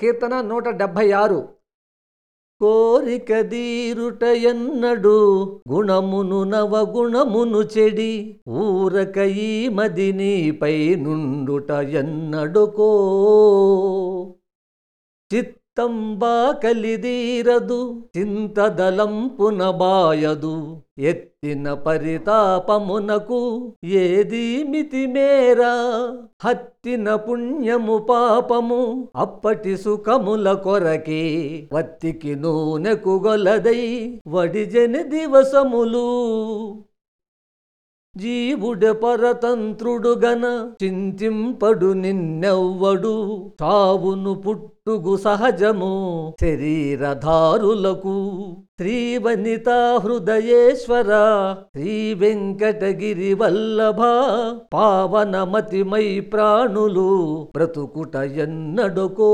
కీర్తన నూట డెబ్భై ఆరు. కోరిక దీరుట ఎన్నడు గుణమును నవగుణమును చెడి ఊరక ఈ మదినీపై నుండుట ఎన్నడుకో. చిత్త కలిదీరదు చింతదలంపున బాయదు. ఎత్తిన పరితాపమునకు ఏది మితిమేరా. హత్తిన పుణ్యము పాపము అప్పటి సుఖముల కొరకే. వత్తికి నూనెకు గొలదై వడిజని దివసములు. జీవుడ పరతంత్రుడు గన చింతింపడు నిన్నెవ్వడు. చావును పుట్టుగు సహజము శరీరధారులకు. శ్రీవనిత హృదయేశ్వర శ్రీ వెంకటగిరి వల్లభ. పావనమతిమై ప్రాణులు బ్రతుకుట ఎన్నడుకో.